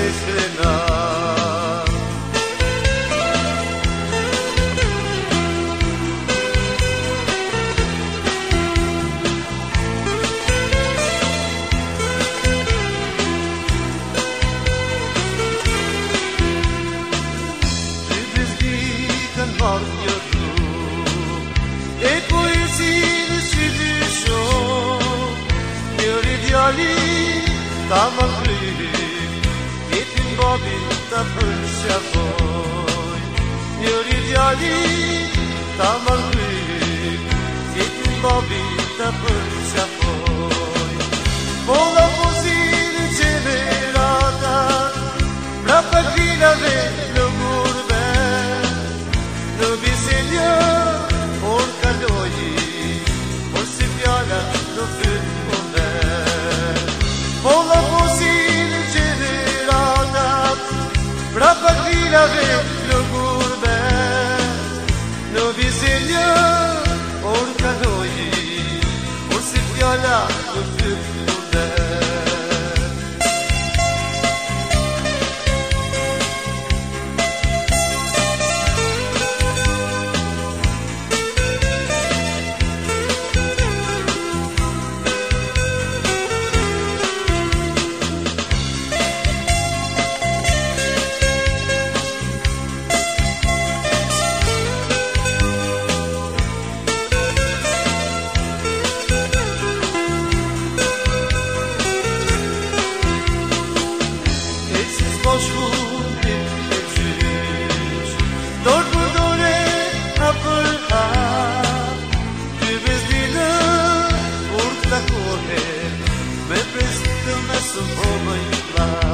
estrena If this beat can move your soul Et poesia le sudu ta më dire da mobilta pulsa foi Yuridiali tamargli Zit mobilta pulsa foi Mola fuzil cemerata La pagrina del gurbe Nubi senyor Orkaloyi Orsi fjala në fynë Se një orë t'a dojit Por si kujala שבו די פציש דורדו דורד עפל עד די וז די דה אורד דה קורד ובס די נשם בו